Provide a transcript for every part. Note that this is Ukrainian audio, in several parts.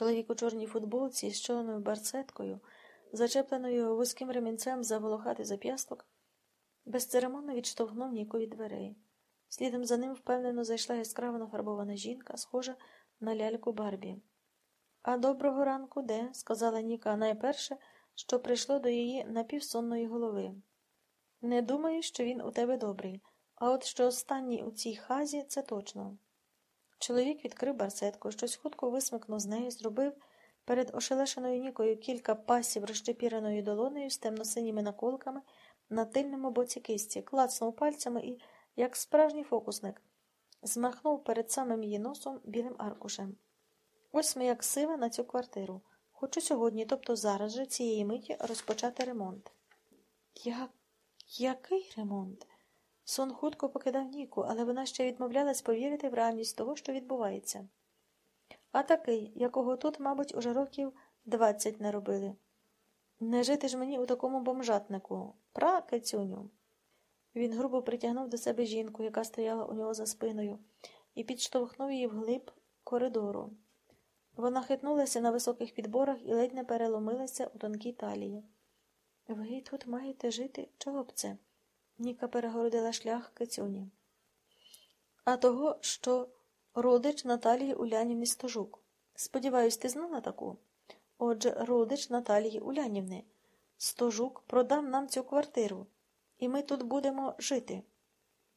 Чоловік у чорній футболці з чорною барсеткою, зачепленою вузьким ремінцем за волохатий зап'ясток, безцеремонно відштовхнув Ніку від дверей. Слідом за ним впевнено зайшла яскраво нафарбована жінка, схожа на ляльку Барбі. А доброго ранку де? сказала Ніка найперше, що прийшло до її напівсонної голови. Не думаю, що він у тебе добрий, а от що останній у цій хазі, це точно. Чоловік відкрив барсетку, щось хутко висмикнув з неї, зробив перед ошелешеною нікою кілька пасів розчепіреною долонею з темно-синіми наколками на тильному боці кисті, клацнув пальцями і, як справжній фокусник, змахнув перед самим її носом білим аркушем. Ось ми як сива на цю квартиру. Хочу сьогодні, тобто зараз же цієї миті розпочати ремонт. Як? Який ремонт? Сон хутко покидав Ніку, але вона ще відмовлялась повірити в реальність того, що відбувається. А такий, якого тут, мабуть, уже років двадцять не робили. Не жити ж мені у такому бомжатнику. Пра, кицюню. Він грубо притягнув до себе жінку, яка стояла у нього за спиною, і підштовхнув її вглиб коридору. Вона хитнулася на високих підборах і ледь не переломилася у тонкій талії. Ви тут маєте жити? Чого б це? Ніка перегородила шлях кицюні. А того, що родич Наталії Улянівни Стожук. Сподіваюсь, ти знала таку? Отже, родич Наталії Улянівни. Стожук продав нам цю квартиру, і ми тут будемо жити.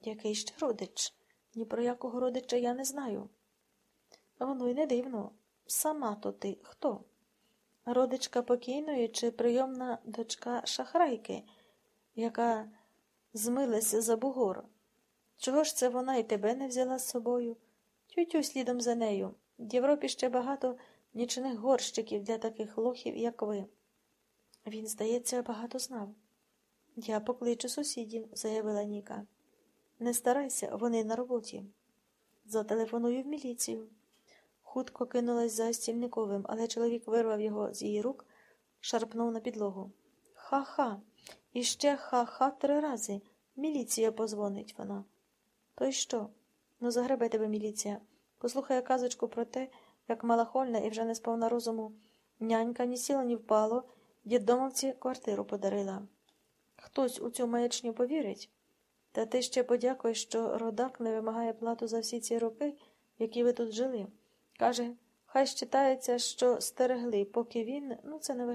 Який ще родич? Ні про якого родича я не знаю. Воно й не дивно. Сама то ти хто? Родичка покійної чи прийомна дочка шахрайки, яка змилася за бугор. Чого ж це вона і тебе не взяла з собою? Тютю слідом за нею. В Європі ще багато нічних горщиків для таких лохів, як ви. Він, здається, багато знав. Я покличу сусідів, заявила Ніка. Не старайся, вони на роботі. Зателефоную в міліцію. Хутко кинулась за стільниковим, але чоловік вирвав його з її рук, шарпнув на підлогу. Ха-ха, іще ха-ха три рази. Міліція позвонить вона. То й що? Ну, загребе тебе міліція. Послухає казочку про те, як малахольна і вже не сповна розуму. Нянька ні сіла, ні впало, діддомовці квартиру подарила. Хтось у цю маячню повірить? Та ти ще подякуй, що родак не вимагає плату за всі ці роки, які ви тут жили. Каже, хай считається, що стерегли, поки він, ну це не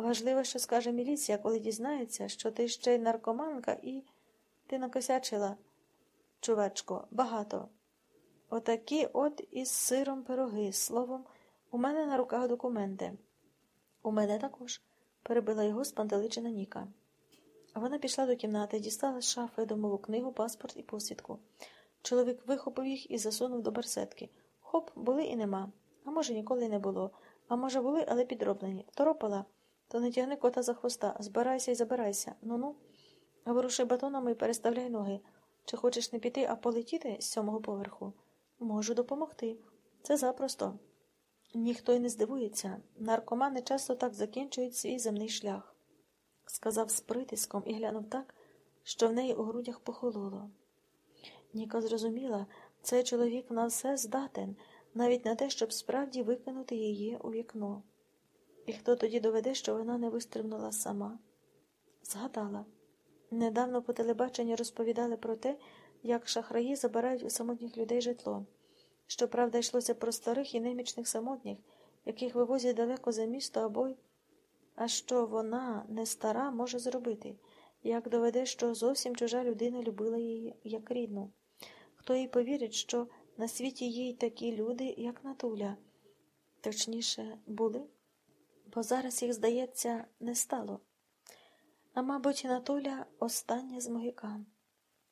важливо. Що скаже міліція, коли дізнається, що ти ще й наркоманка і ти накосячила, чувачко, багато. Отакі от із сиром пироги, словом, у мене на руках документи. У мене також, перебила його спантеличена Ніка. Вона пішла до кімнати, дістала з шафи домову книгу, паспорт і посвідку. Чоловік вихопив їх і засунув до барсетки. Хоп, були і нема. А може, ніколи не було. А може, були, але підроблені. Торопала. То не тягни кота за хвоста, збирайся і забирайся. Ну ну. Воруши батонами і переставляй ноги. Чи хочеш не піти, а полетіти з сьомого поверху? Можу допомогти. Це запросто. Ніхто й не здивується. Наркомани часто так закінчують свій земний шлях, сказав з притиском і глянув так, що в неї у грудях похололо. Ніка зрозуміла, цей чоловік на все здатен, навіть на те, щоб справді викинути її у вікно. І хто тоді доведе, що вона не вистрибнула сама? Згадала. Недавно по телебаченні розповідали про те, як шахраї забирають у самотніх людей житло. Щоправда, йшлося про старих і немічних самотніх, яких вивозять далеко за місто або й. А що вона, не стара, може зробити, як доведе, що зовсім чужа людина любила її як рідну? Хто їй повірить, що на світі є й такі люди, як Натуля? Точніше, були? Бо зараз їх, здається, не стало. А мабуть, Натуля остання з могикан.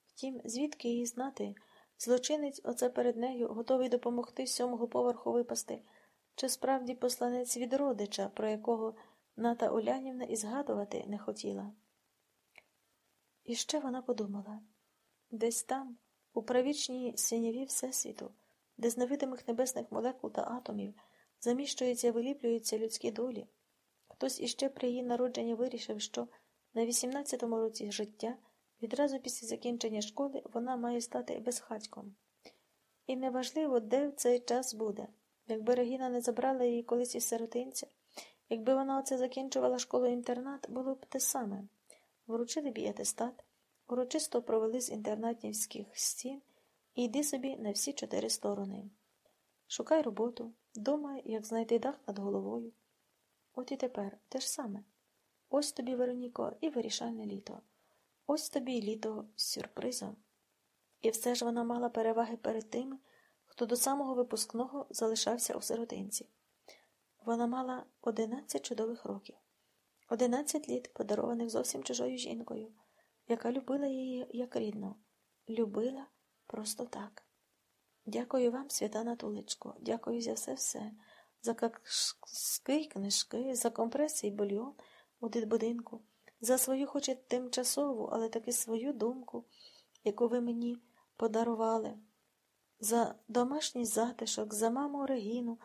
Втім, звідки її знати? Злочинець оце перед нею готовий допомогти сьомого поверху випасти, чи справді посланець від родича, про якого Ната Улянівна і згадувати не хотіла. І ще вона подумала десь там, у правічній синяві Всесвіту, де з невидимих небесних молекул та атомів заміщуються і виліплюються людські долі, хтось іще при її народженні вирішив, що на 18-му році життя. Відразу після закінчення школи вона має стати безхатьком. І неважливо, де в цей час буде. Якби Регіна не забрала її колись із сиротинця, якби вона оце закінчувала школу-інтернат, було б те саме. Вручили б їй атестат, урочисто провели з інтернатівських стін і йди собі на всі чотири сторони. Шукай роботу, думай, як знайти дах над головою. От і тепер те ж саме. Ось тобі, Вероніко, і вирішальне літо. Ось тобі й літо з сюрпризом. І все ж вона мала переваги перед тими, хто до самого випускного залишався у сиротинці. Вона мала одинадцять чудових років, одинадцять літ, подарованих зовсім чужою жінкою, яка любила її як рідну, любила просто так. Дякую вам, свята Натулечко, дякую за все все, за казки книжки, за компреси і бульйон у дитбудинку, за свою, хоч і тимчасову, але таки свою думку, яку ви мені подарували, за домашній затишок, за маму Регіну,